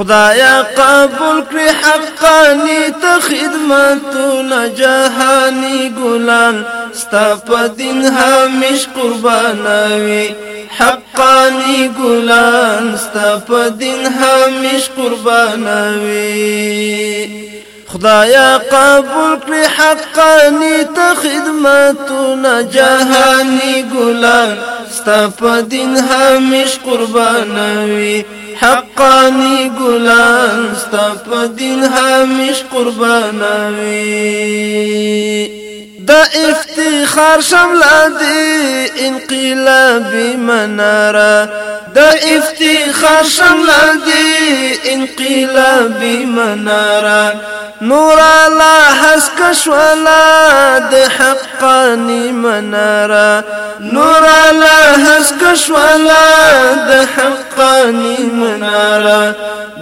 خدایا قبول کړی حقانی ته خدمتونه جهانی ګلان ستا په دین همیش قربانوي حقانی ګلان ستا په دین همیش قربانوي خدایا قبول کړی حقانی ته خدمتونه جهانی ګلان ستا په دین همیش قربانوي حقانی ګلان ستا په دین همیش قربانوي دا افتخار شملا دی انقلابی منارا دا افتخار شملا دی انقلابی منارا نورا لا حسکش ولا دی حقانی منارا نورا لا حسکش ولا دی حقانی فانی منارا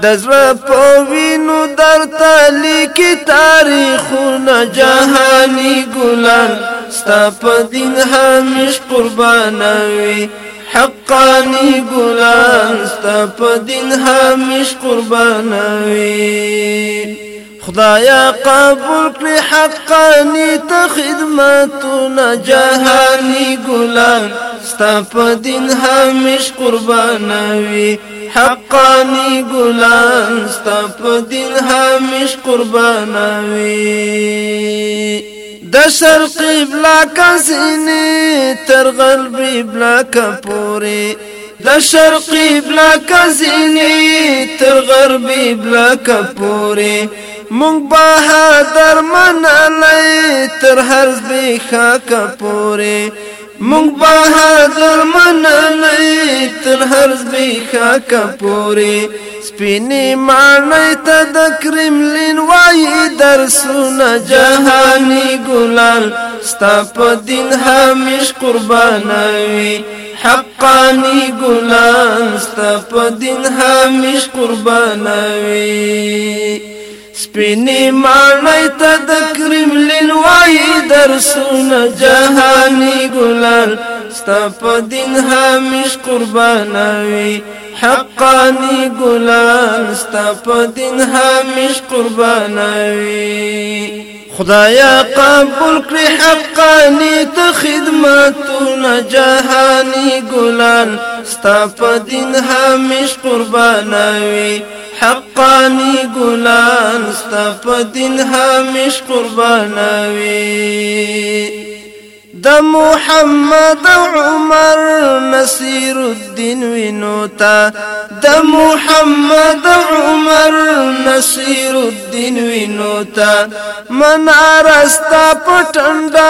دزر پوینو در تلیکی تاریخون جهانی گلان ستا پا دین همیش قربانوی حقانی گلان ستا پا دین همیش قربانوی خدایا قبول کړی حقانی ته خدمتونه جهانی ګلان ستا په دین همیش قربانوي حقانی ګلان ستا په دین همیش قربانوي د شرق بلا کسینه تر غرب بلا کپوري د شرق بلا کسینه تر غرب بلا کپوري مونږ به درمن لای تر هر ځبي خاک پوره مونږ به درمن لای تر هر ځبي خاک پوره سپینې مانای ته د کرملین وای درسونه جهانی ګلال ستا په دین همیش قربانوي حقانی ګلال ستا په دین همیش قربانوي سپینی مانای تا د کرملین وای درسونه جهانی ګلان ستا په دین همیش قربانوي حقانی ګلان ستا په دین همیش قربانوي خدایا قبول کړی حقانی ته خدمتونه جهانی ګلان ستا په دین همیش قربانوي حقانی ګلان ستا په دین همیش قربانوي د محمد عمر نصیر الدین وینو تا د محمد عمر نصیر الدین وینو تا من ارستا پټندا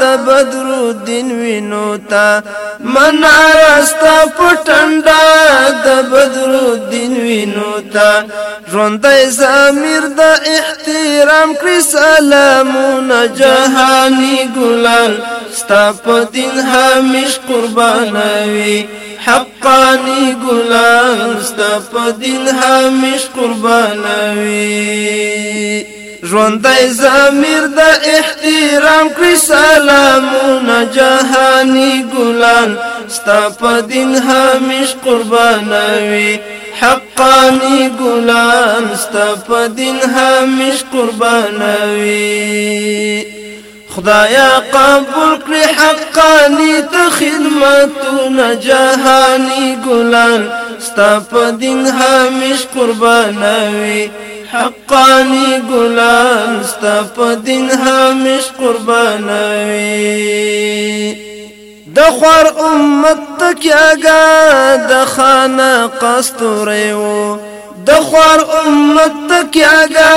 د بدر الدین وینو تا من ارستا پټندا د بدر الدین وینو تا ژوندې زمير د احترام کړی سلامونه جهاني ګلان ستا په دین همیش قربانوي حقانی ګلان ستا په دین همیش قربانوي ژوندای زمیر د احترام کړی سلامونه جهانی ګلان ستا په دین همیش قربانوي حقانی ګلان ستا په دین همیش قربانوي خدایا قبول کړی حقانی ته خدمتونه جهانی ګلان ستا په دین همیش قربانوي حقانی ګلان ستا په دین همیش قربانوي د خور امت تکیاګا د خانه قستوري وو د خور امت تکیاګا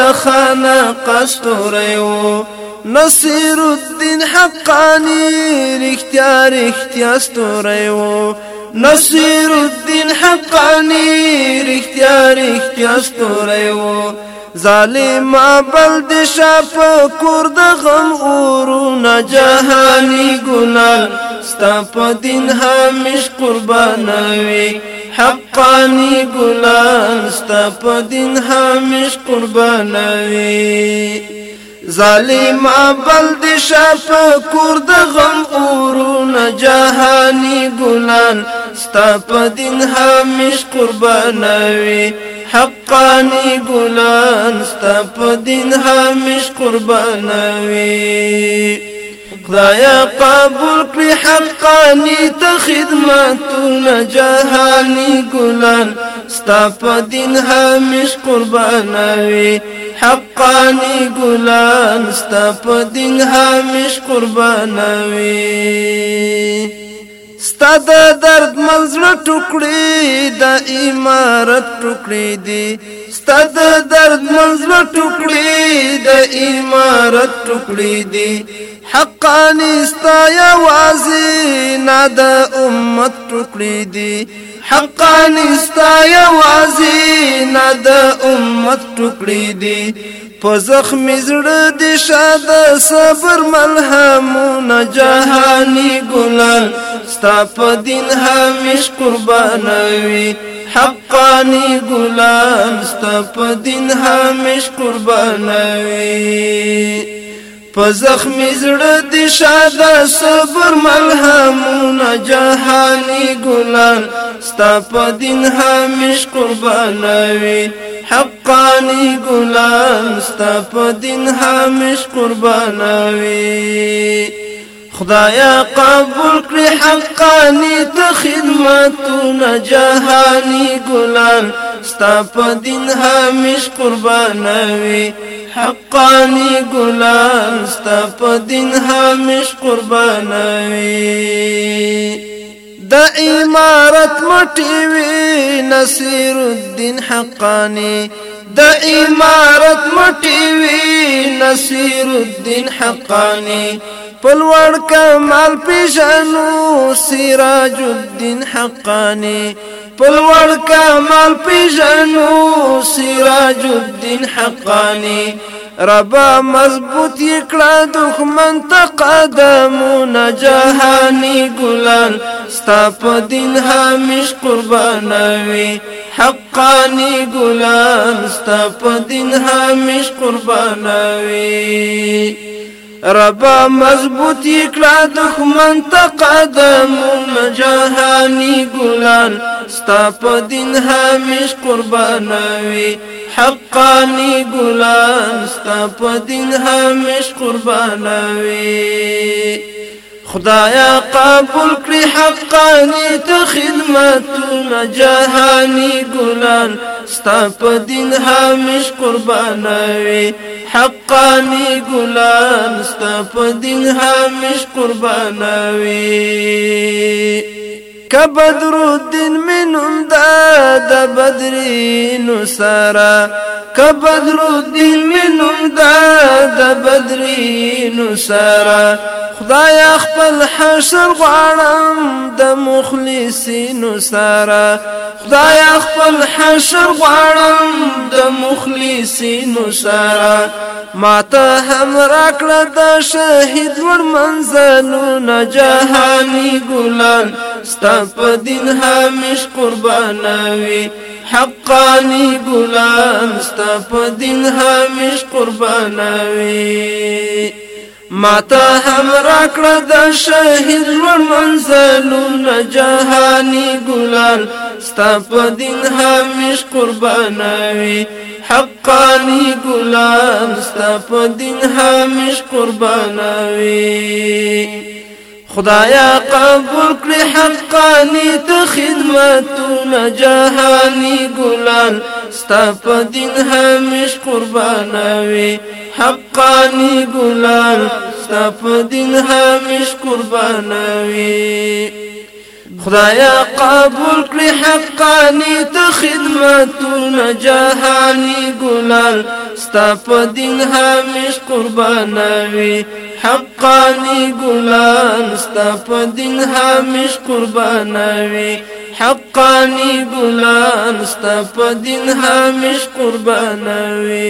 د خانه قستوري وو نصیر الدین حقانی رختیا رختیا ستوری و نصیر الدین حقانی رختیا رختیا ستوری و ظالم بل د شاپ کور د غم اورونه جهانی ګلال ستا په دین همیش قربانوي حقانی ګلال ستا په دین همیش قربانوي ظالم بل د شپ کور د غم اورونه جهاني ګلان ستا په دین همیش قربانوي حقانی ګلان ستا په دین همیش قربانوي خدایا قبول کړی حقانی ته خدمتونه جهاني ګلان ستا په دین همیش قربانوي حقانی ګلان ستا په دین همیش قربانوي ستا د درد منځله ټوکړي د امارت ټوکړي دي ستا د درد منځله ټوکړي د امارت ټوکړي دي حقانی ستا یوازې نه د امت ټوکړي دي حقا نستا یوازی نه د امت ټوکړي دي په زخم زړه د شاد صبر ملهمونه جهاني ګلان ستا په دین همیش قربانوي حقانی ګلان ستا په دین همیش قربانوي په زخم زړه دي شاده صبر ملهمونه جهاني ګلان ستا په دین همیش قربانوي حقانی ګلان ستا په دین همیش قربانوي خدایا قبول کړی حقانی ته خدمتونه جهانی ګلان ستا په دین همیش قربانوي حقانی ګلان ستا په دین همیش قربانوي د امارت مټي وي نصير الدين حقاني د امارت مټي وي نصير الدين حقاني پلوړ کمال پیژنو سراج الدین حقانی پلوړ کمال پیژنو سراج الدین حقانی ربا مضبوط یکړه دښمن ته قدمونه جهانی ګلان ستا په دین همیش قربانوي حقانی ګلان ستا په دین همیش قربانوي رب مضبوط کلا دښمن ته قدم جهانی ګلان ستا په دین همیش قربانوي حقانی ګلان ستا په دین همیش قربانوي خدایا قبول کړی حقانی ته خدمتونه جهانی ګلان ستا په دین همیش قربانوي حقانی ګلان ستا په دین همیش قربانوي كبدر الدين من امداد بدرين سرا كبدر الدين من امداد بدرين سرا خدايا خپل حشر غارم دا مخلصين سره خدايا خپل حشر غارم دا مخلصين سره ما تهم راكلا دا شهيد ور منځلو نه جهاني ستا په دین همیش قربانوي حقانی ګلان ستا په دین همیش قربانوي ماتا هم راکړه د شهید ژوند منزلونه جهانی ګلان ستا په دین همیش قربانوي حقانی ګلان ستا په دین همیش قربانوي خدایا قبول کړی حقانی ته خدمتونه جهانی ګلان ستا په دین همیش قربانوي حقانی ګلان ستا په دین همیش قربانوي خدایا قبول کړی حقانی ته خدمتونه جهانی ګلان ستا په دین همیش قربانوي حقانی ګلان ستا په دین همیش قربانوي حقانی ګلان ستا په دین همیش قربانوي